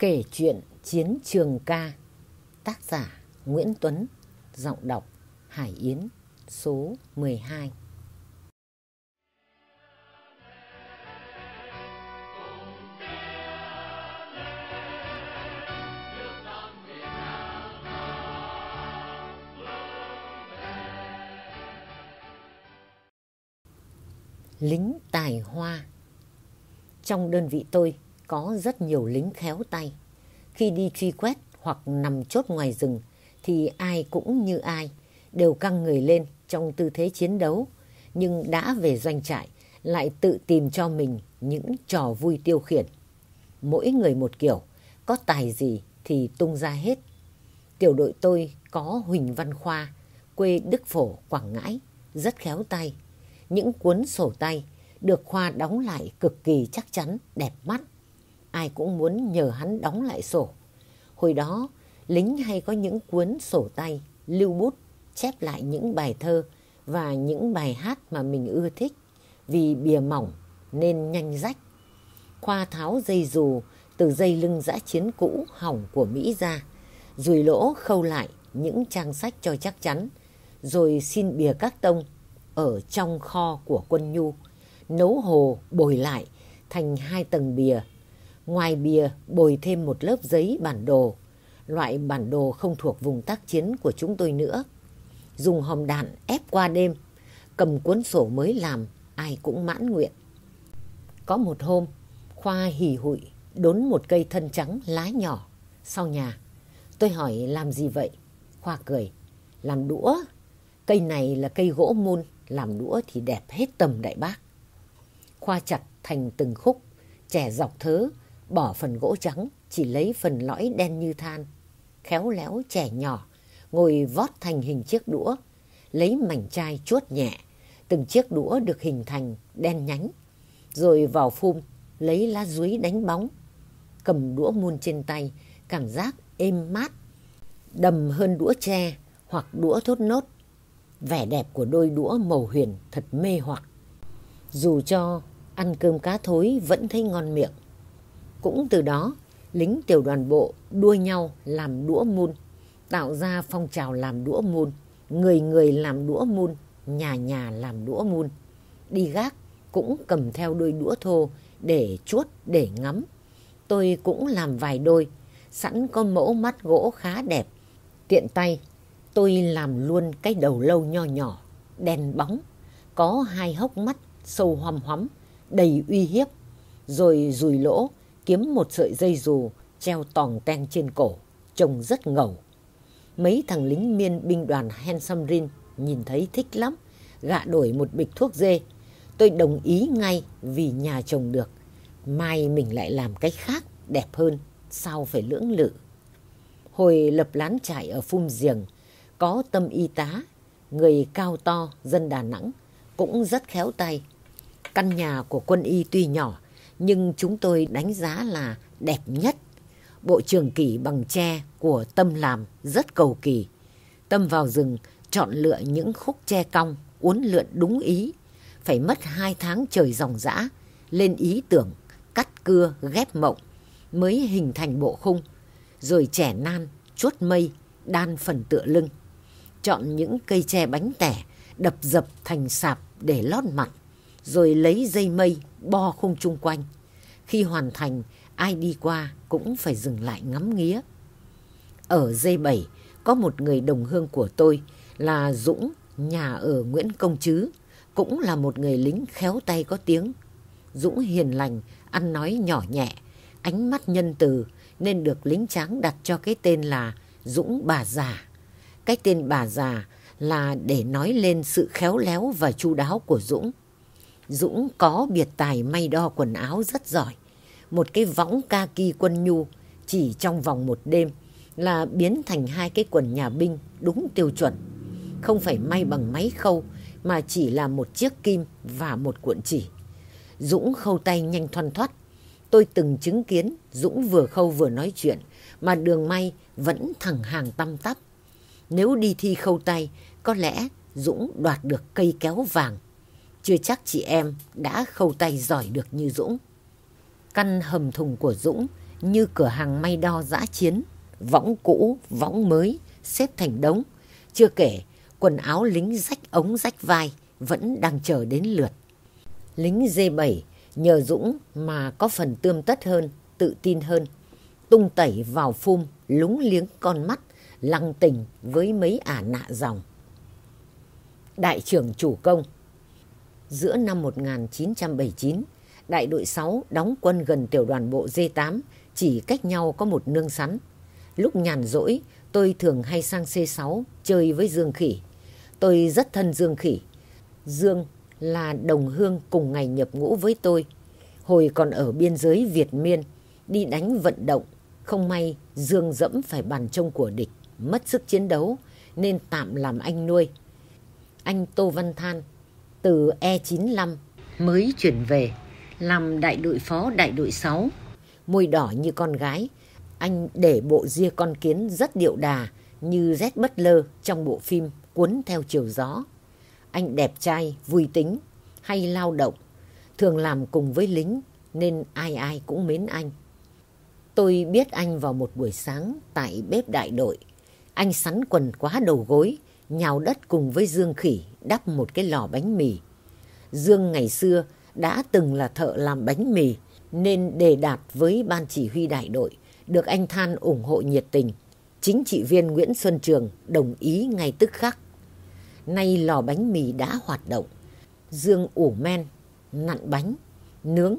Kể chuyện Chiến trường ca. Tác giả Nguyễn Tuấn. Giọng đọc Hải Yến. Số 12 Lính tài hoa. Trong đơn vị tôi có rất nhiều lính khéo tay. Khi đi truy quét hoặc nằm chốt ngoài rừng thì ai cũng như ai, đều căng người lên trong tư thế chiến đấu, nhưng đã về doanh trại lại tự tìm cho mình những trò vui tiêu khiển. Mỗi người một kiểu, có tài gì thì tung ra hết. Tiểu đội tôi có Huỳnh Văn Khoa, quê Đức Phổ, Quảng Ngãi, rất khéo tay. Những cuốn sổ tay được Khoa đóng lại cực kỳ chắc chắn, đẹp mắt ai cũng muốn nhờ hắn đóng lại sổ. Hồi đó, lính hay có những cuốn sổ tay, lưu bút, chép lại những bài thơ và những bài hát mà mình ưa thích. Vì bìa mỏng nên nhanh rách. Khoa tháo dây dù từ dây lưng giã chiến cũ hỏng của Mỹ ra, rùi lỗ khâu lại những trang sách cho chắc chắn, rồi xin bìa các tông ở trong kho của quân nhu, nấu hồ bồi lại thành hai tầng bìa Ngoài bìa bồi thêm một lớp giấy bản đồ, loại bản đồ không thuộc vùng tác chiến của chúng tôi nữa. Dùng hòm đạn ép qua đêm, cầm cuốn sổ mới làm, ai cũng mãn nguyện. Có một hôm, Khoa hỉ hụi đốn một cây thân trắng lá nhỏ sau nhà. Tôi hỏi làm gì vậy? Khoa cười, làm đũa. Cây này là cây gỗ mun, làm đũa thì đẹp hết tầm đại bác. Khoa chặt thành từng khúc, trẻ dọc thớ, bỏ phần gỗ trắng, chỉ lấy phần lõi đen như than. Khéo léo trẻ nhỏ, ngồi vót thành hình chiếc đũa, lấy mảnh chai chuốt nhẹ, từng chiếc đũa được hình thành đen nhánh, rồi vào phum, lấy lá dúi đánh bóng, cầm đũa muôn trên tay, cảm giác êm mát, đầm hơn đũa tre hoặc đũa thốt nốt. Vẻ đẹp của đôi đũa màu huyền thật mê hoặc. Dù cho ăn cơm cá thối vẫn thấy ngon miệng. Cũng từ đó, lính tiểu đoàn bộ đua nhau làm đũa mun, tạo ra phong trào làm đũa mun, người người làm đũa mun, nhà nhà làm đũa mun. Đi gác cũng cầm theo đôi đũa thô để chuốt để ngắm. Tôi cũng làm vài đôi, sẵn có mẫu mắt gỗ khá đẹp. Tiện tay, tôi làm luôn cái đầu lâu nho nhỏ, đen bóng, có hai hốc mắt sâu hoăm hoắm, đầy uy hiếp, rồi rùi lỗ kiếm một sợi dây dù treo tòng ten trên cổ, trông rất ngầu. Mấy thằng lính miên binh đoàn Hensomrin nhìn thấy thích lắm, gạ đổi một bịch thuốc dê. Tôi đồng ý ngay vì nhà chồng được. Mai mình lại làm cách khác, đẹp hơn, sao phải lưỡng lự. Hồi lập lán trại ở Phum Giềng, có tâm y tá, người cao to, dân Đà Nẵng, cũng rất khéo tay. Căn nhà của quân y tuy nhỏ, nhưng chúng tôi đánh giá là đẹp nhất. Bộ trường kỷ bằng tre của Tâm làm rất cầu kỳ. Tâm vào rừng chọn lựa những khúc tre cong, uốn lượn đúng ý. Phải mất hai tháng trời dòng dã, lên ý tưởng, cắt cưa, ghép mộng, mới hình thành bộ khung. Rồi trẻ nan, chuốt mây, đan phần tựa lưng. Chọn những cây tre bánh tẻ, đập dập thành sạp để lót mặt rồi lấy dây mây bo khung chung quanh. Khi hoàn thành, ai đi qua cũng phải dừng lại ngắm nghía. Ở dây 7 có một người đồng hương của tôi là Dũng, nhà ở Nguyễn Công Trứ, cũng là một người lính khéo tay có tiếng. Dũng hiền lành, ăn nói nhỏ nhẹ, ánh mắt nhân từ nên được lính tráng đặt cho cái tên là Dũng bà già. Cái tên bà già là để nói lên sự khéo léo và chu đáo của Dũng. Dũng có biệt tài may đo quần áo rất giỏi. Một cái võng kaki quân nhu chỉ trong vòng một đêm là biến thành hai cái quần nhà binh đúng tiêu chuẩn. Không phải may bằng máy khâu mà chỉ là một chiếc kim và một cuộn chỉ. Dũng khâu tay nhanh thoăn thoắt. Tôi từng chứng kiến Dũng vừa khâu vừa nói chuyện mà đường may vẫn thẳng hàng tăm tắp. Nếu đi thi khâu tay, có lẽ Dũng đoạt được cây kéo vàng chưa chắc chị em đã khâu tay giỏi được như Dũng. Căn hầm thùng của Dũng như cửa hàng may đo giã chiến, võng cũ, võng mới, xếp thành đống. Chưa kể, quần áo lính rách ống rách vai vẫn đang chờ đến lượt. Lính D7 nhờ Dũng mà có phần tươm tất hơn, tự tin hơn. Tung tẩy vào phum, lúng liếng con mắt, lăng tình với mấy ả nạ dòng. Đại trưởng chủ công Giữa năm 1979, đại đội 6 đóng quân gần tiểu đoàn bộ D8, chỉ cách nhau có một nương sắn. Lúc nhàn rỗi, tôi thường hay sang C6 chơi với Dương Khỉ. Tôi rất thân Dương Khỉ. Dương là đồng hương cùng ngày nhập ngũ với tôi. Hồi còn ở biên giới Việt Miên, đi đánh vận động. Không may Dương dẫm phải bàn trông của địch, mất sức chiến đấu nên tạm làm anh nuôi. Anh Tô Văn Than từ E95 mới chuyển về làm đại đội phó đại đội 6. Môi đỏ như con gái, anh để bộ ria con kiến rất điệu đà như Z Butler trong bộ phim Cuốn theo chiều gió. Anh đẹp trai, vui tính, hay lao động, thường làm cùng với lính nên ai ai cũng mến anh. Tôi biết anh vào một buổi sáng tại bếp đại đội. Anh sắn quần quá đầu gối, nhào đất cùng với Dương Khỉ đắp một cái lò bánh mì. Dương ngày xưa đã từng là thợ làm bánh mì nên đề đạt với ban chỉ huy đại đội được anh Than ủng hộ nhiệt tình. Chính trị viên Nguyễn Xuân Trường đồng ý ngay tức khắc. Nay lò bánh mì đã hoạt động. Dương ủ men, nặn bánh, nướng,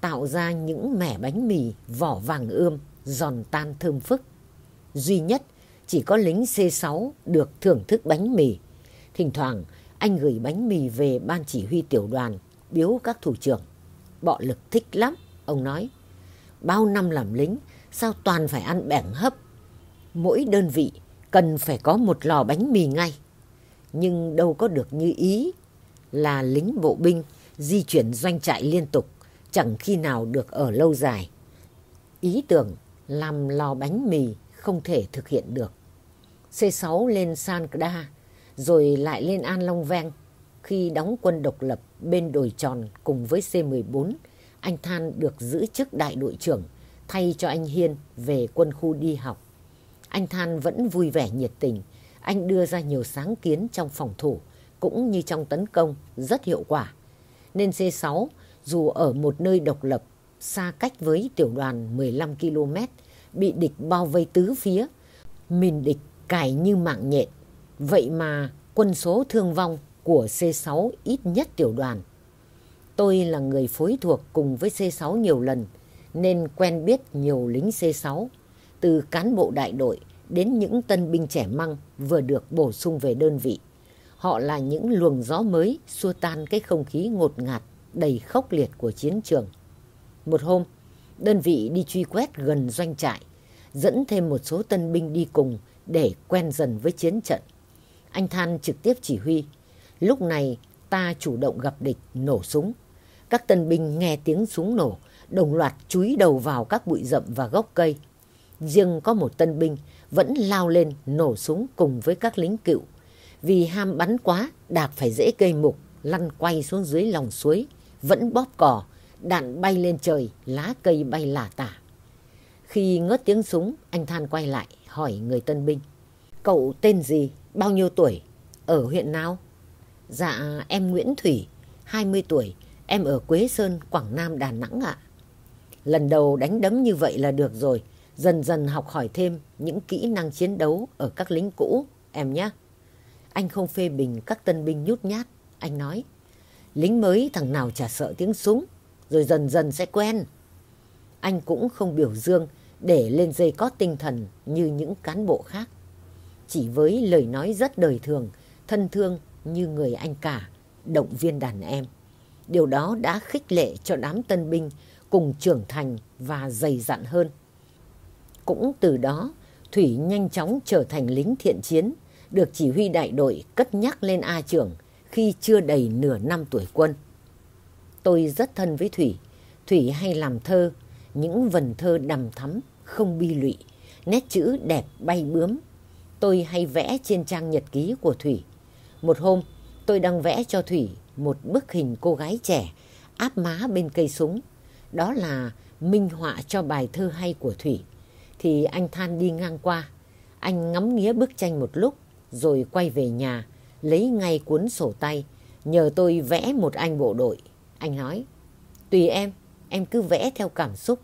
tạo ra những mẻ bánh mì vỏ vàng ươm, giòn tan thơm phức. Duy nhất chỉ có lính C6 được thưởng thức bánh mì. Thỉnh thoảng anh gửi bánh mì về ban chỉ huy tiểu đoàn, biếu các thủ trưởng. Bọ lực thích lắm, ông nói. Bao năm làm lính, sao toàn phải ăn bẻng hấp? Mỗi đơn vị cần phải có một lò bánh mì ngay. Nhưng đâu có được như ý là lính bộ binh di chuyển doanh trại liên tục, chẳng khi nào được ở lâu dài. Ý tưởng làm lò bánh mì không thể thực hiện được. C6 lên San Cda, rồi lại lên An Long Veng. Khi đóng quân độc lập bên đồi tròn cùng với C14, anh Than được giữ chức đại đội trưởng thay cho anh Hiên về quân khu đi học. Anh Than vẫn vui vẻ nhiệt tình, anh đưa ra nhiều sáng kiến trong phòng thủ cũng như trong tấn công rất hiệu quả. Nên C6 dù ở một nơi độc lập xa cách với tiểu đoàn 15 km bị địch bao vây tứ phía, mìn địch cài như mạng nhện. Vậy mà quân số thương vong của C6 ít nhất tiểu đoàn. Tôi là người phối thuộc cùng với C6 nhiều lần nên quen biết nhiều lính C6 từ cán bộ đại đội đến những tân binh trẻ măng vừa được bổ sung về đơn vị. Họ là những luồng gió mới xua tan cái không khí ngột ngạt đầy khốc liệt của chiến trường. Một hôm, đơn vị đi truy quét gần doanh trại, dẫn thêm một số tân binh đi cùng để quen dần với chiến trận. Anh Than trực tiếp chỉ huy. Lúc này ta chủ động gặp địch nổ súng. Các tân binh nghe tiếng súng nổ, đồng loạt chúi đầu vào các bụi rậm và gốc cây. Riêng có một tân binh vẫn lao lên nổ súng cùng với các lính cựu. Vì ham bắn quá, đạp phải dễ cây mục, lăn quay xuống dưới lòng suối, vẫn bóp cỏ, đạn bay lên trời, lá cây bay lả tả. Khi ngớt tiếng súng, anh Than quay lại, hỏi người tân binh. Cậu tên gì, bao nhiêu tuổi, ở huyện nào? Dạ, em Nguyễn Thủy, 20 tuổi, em ở Quế Sơn, Quảng Nam, Đà Nẵng ạ. Lần đầu đánh đấm như vậy là được rồi, dần dần học hỏi thêm những kỹ năng chiến đấu ở các lính cũ, em nhé. Anh không phê bình các tân binh nhút nhát, anh nói. Lính mới thằng nào chả sợ tiếng súng, rồi dần dần sẽ quen. Anh cũng không biểu dương để lên dây có tinh thần như những cán bộ khác. Chỉ với lời nói rất đời thường, thân thương như người anh cả, động viên đàn em. Điều đó đã khích lệ cho đám tân binh cùng trưởng thành và dày dặn hơn. Cũng từ đó, Thủy nhanh chóng trở thành lính thiện chiến, được chỉ huy đại đội cất nhắc lên A trưởng khi chưa đầy nửa năm tuổi quân. Tôi rất thân với Thủy. Thủy hay làm thơ, những vần thơ đầm thắm, không bi lụy, nét chữ đẹp bay bướm. Tôi hay vẽ trên trang nhật ký của Thủy. Một hôm, tôi đang vẽ cho Thủy một bức hình cô gái trẻ áp má bên cây súng. Đó là minh họa cho bài thơ hay của Thủy, thì anh Than đi ngang qua. Anh ngắm nghía bức tranh một lúc, rồi quay về nhà, lấy ngay cuốn sổ tay, nhờ tôi vẽ một anh bộ đội. Anh nói, tùy em, em cứ vẽ theo cảm xúc,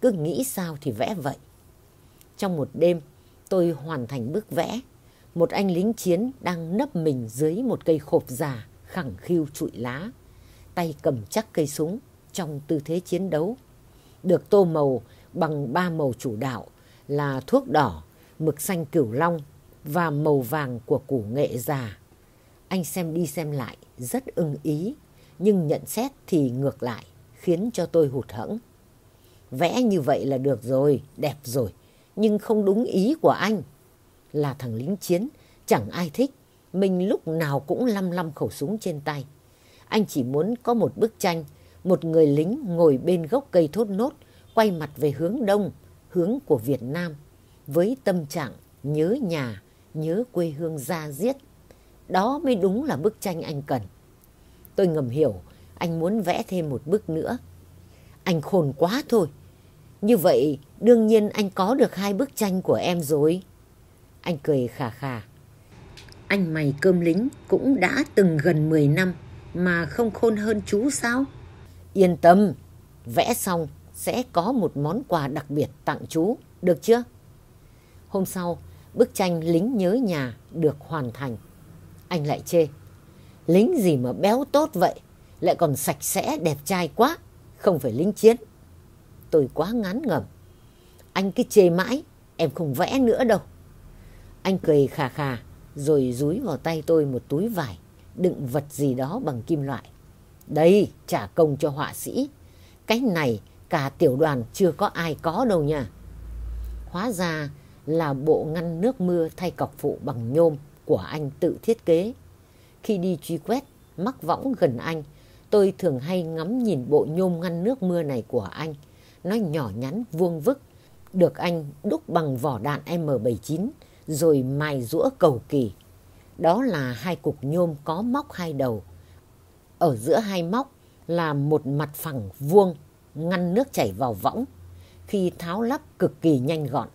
cứ nghĩ sao thì vẽ vậy. Trong một đêm, tôi hoàn thành bức vẽ. Một anh lính chiến đang nấp mình dưới một cây khộp già, khẳng khiu trụi lá. Tay cầm chắc cây súng trong tư thế chiến đấu. Được tô màu bằng ba màu chủ đạo là thuốc đỏ, mực xanh cửu long và màu vàng của củ nghệ già. Anh xem đi xem lại rất ưng ý, nhưng nhận xét thì ngược lại, khiến cho tôi hụt hẫng. Vẽ như vậy là được rồi, đẹp rồi, nhưng không đúng ý của anh. Là thằng lính chiến, chẳng ai thích, mình lúc nào cũng lăm lăm khẩu súng trên tay. Anh chỉ muốn có một bức tranh, một người lính ngồi bên gốc cây thốt nốt, quay mặt về hướng đông, hướng của Việt Nam, với tâm trạng nhớ nhà, nhớ quê hương ra giết. Đó mới đúng là bức tranh anh cần. Tôi ngầm hiểu, anh muốn vẽ thêm một bức nữa. Anh khôn quá thôi. Như vậy, đương nhiên anh có được hai bức tranh của em rồi. Anh cười khà khà. Anh mày cơm lính cũng đã từng gần 10 năm mà không khôn hơn chú sao? Yên tâm, vẽ xong sẽ có một món quà đặc biệt tặng chú, được chưa? Hôm sau, bức tranh lính nhớ nhà được hoàn thành. Anh lại chê. Lính gì mà béo tốt vậy, lại còn sạch sẽ đẹp trai quá, không phải lính chiến. Tôi quá ngán ngẩm. Anh cứ chê mãi, em không vẽ nữa đâu. Anh cười khà khà, rồi rúi vào tay tôi một túi vải, đựng vật gì đó bằng kim loại. Đây, trả công cho họa sĩ. Cái này cả tiểu đoàn chưa có ai có đâu nha. Hóa ra là bộ ngăn nước mưa thay cọc phụ bằng nhôm của anh tự thiết kế. Khi đi truy quét, mắc võng gần anh, tôi thường hay ngắm nhìn bộ nhôm ngăn nước mưa này của anh. Nó nhỏ nhắn vuông vức, được anh đúc bằng vỏ đạn M79 rồi mài rũa cầu kỳ. Đó là hai cục nhôm có móc hai đầu. Ở giữa hai móc là một mặt phẳng vuông ngăn nước chảy vào võng. Khi tháo lắp cực kỳ nhanh gọn.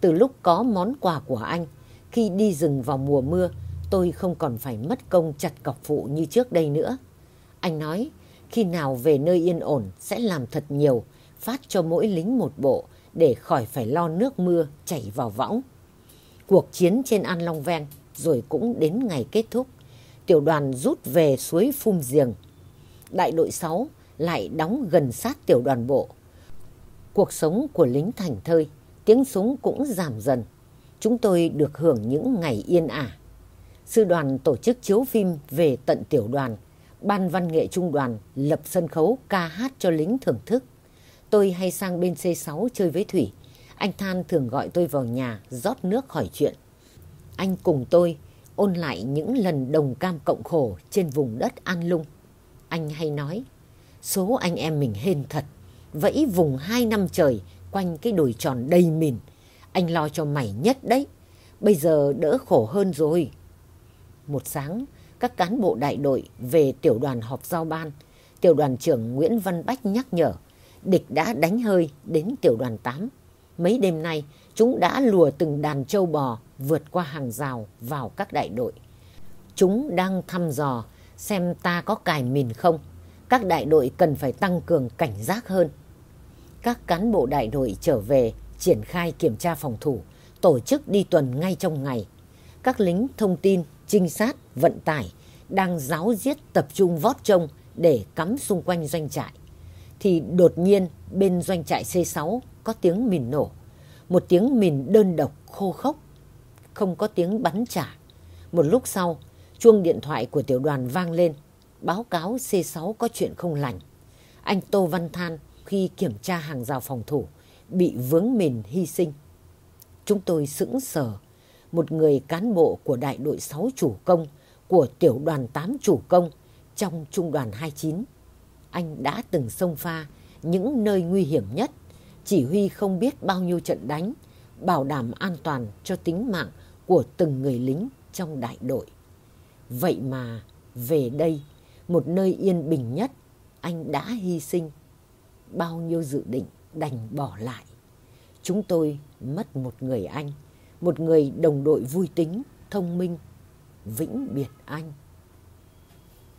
Từ lúc có món quà của anh, khi đi rừng vào mùa mưa, tôi không còn phải mất công chặt cọc phụ như trước đây nữa. Anh nói, khi nào về nơi yên ổn sẽ làm thật nhiều, phát cho mỗi lính một bộ để khỏi phải lo nước mưa chảy vào võng. Cuộc chiến trên An Long Ven rồi cũng đến ngày kết thúc. Tiểu đoàn rút về suối Phum Giềng. Đại đội 6 lại đóng gần sát tiểu đoàn bộ. Cuộc sống của lính thành thơi, tiếng súng cũng giảm dần. Chúng tôi được hưởng những ngày yên ả. Sư đoàn tổ chức chiếu phim về tận tiểu đoàn. Ban văn nghệ trung đoàn lập sân khấu ca hát cho lính thưởng thức. Tôi hay sang bên C6 chơi với Thủy. Anh Than thường gọi tôi vào nhà rót nước hỏi chuyện. Anh cùng tôi ôn lại những lần đồng cam cộng khổ trên vùng đất An Lung. Anh hay nói, số anh em mình hên thật, vẫy vùng hai năm trời quanh cái đồi tròn đầy mìn. Anh lo cho mày nhất đấy, bây giờ đỡ khổ hơn rồi. Một sáng, các cán bộ đại đội về tiểu đoàn họp giao ban. Tiểu đoàn trưởng Nguyễn Văn Bách nhắc nhở, địch đã đánh hơi đến tiểu đoàn 8. Mấy đêm nay, chúng đã lùa từng đàn trâu bò vượt qua hàng rào vào các đại đội. Chúng đang thăm dò xem ta có cài mìn không. Các đại đội cần phải tăng cường cảnh giác hơn. Các cán bộ đại đội trở về triển khai kiểm tra phòng thủ, tổ chức đi tuần ngay trong ngày. Các lính thông tin, trinh sát, vận tải đang giáo giết tập trung vót trông để cắm xung quanh doanh trại. Thì đột nhiên bên doanh trại C6 có tiếng mìn nổ. Một tiếng mìn đơn độc khô khốc không có tiếng bắn trả. Một lúc sau, chuông điện thoại của tiểu đoàn vang lên, báo cáo C6 có chuyện không lành. Anh Tô Văn Than khi kiểm tra hàng rào phòng thủ, bị vướng mìn hy sinh. Chúng tôi sững sờ, một người cán bộ của đại đội 6 chủ công, của tiểu đoàn 8 chủ công trong trung đoàn 29. Anh đã từng xông pha những nơi nguy hiểm nhất, chỉ huy không biết bao nhiêu trận đánh, bảo đảm an toàn cho tính mạng của từng người lính trong đại đội. Vậy mà về đây, một nơi yên bình nhất, anh đã hy sinh bao nhiêu dự định đành bỏ lại. Chúng tôi mất một người anh, một người đồng đội vui tính, thông minh, vĩnh biệt anh.